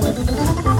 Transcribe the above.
ハハハハ!